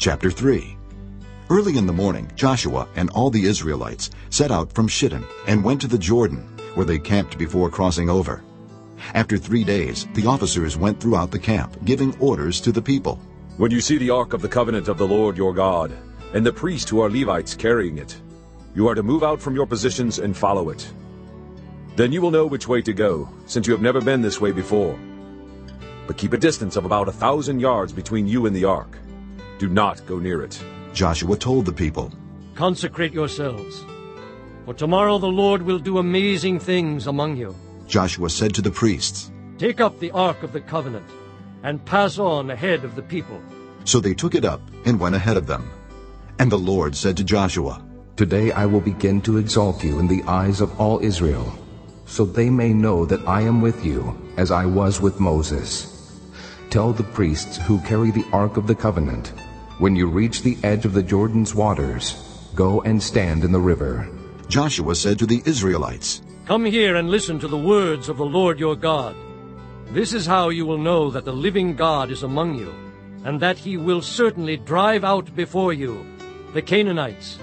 Chapter 3 Early in the morning, Joshua and all the Israelites set out from Shittim and went to the Jordan, where they camped before crossing over. After three days, the officers went throughout the camp, giving orders to the people. When you see the ark of the covenant of the Lord your God, and the priests who are Levites carrying it, you are to move out from your positions and follow it. Then you will know which way to go, since you have never been this way before. But keep a distance of about a thousand yards between you and the ark. Do not go near it. Joshua told the people, Consecrate yourselves, for tomorrow the Lord will do amazing things among you. Joshua said to the priests. Take up the Ark of the Covenant, and pass on ahead of the people. So they took it up and went ahead of them. And the Lord said to Joshua, Today I will begin to exalt you in the eyes of all Israel, so they may know that I am with you, as I was with Moses. Tell the priests who carry the Ark of the Covenant, when you reach the edge of the Jordan's waters, go and stand in the river. Joshua said to the Israelites, Come here and listen to the words of the Lord your God. This is how you will know that the living God is among you, and that he will certainly drive out before you the Canaanites,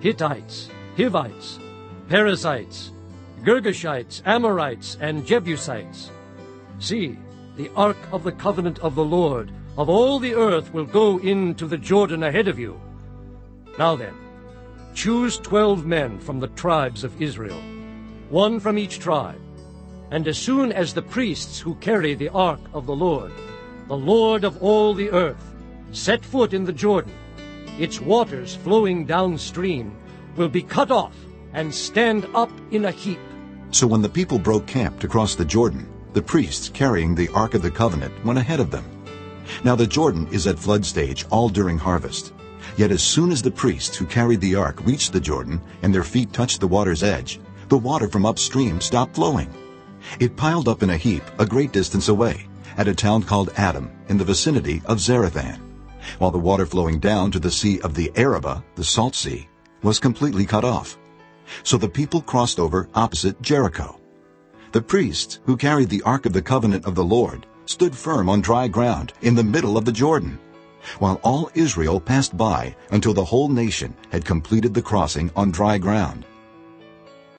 Hittites, Hivites, Perizzites, Girgashites, Amorites, and Jebusites. See, the ark of the covenant of the Lord of all the earth will go into the Jordan ahead of you. Now then, choose twelve men from the tribes of Israel, one from each tribe. And as soon as the priests who carry the ark of the Lord, the Lord of all the earth, set foot in the Jordan, its waters flowing downstream will be cut off and stand up in a heap. So when the people broke camp to cross the Jordan, the priests carrying the Ark of the Covenant went ahead of them. Now the Jordan is at flood stage all during harvest. Yet as soon as the priests who carried the ark reached the Jordan and their feet touched the water's edge, the water from upstream stopped flowing. It piled up in a heap a great distance away, at a town called Adam, in the vicinity of Zarethan, while the water flowing down to the sea of the Arabah, the Salt Sea, was completely cut off. So the people crossed over opposite Jericho. The priests who carried the Ark of the Covenant of the Lord stood firm on dry ground in the middle of the Jordan, while all Israel passed by until the whole nation had completed the crossing on dry ground.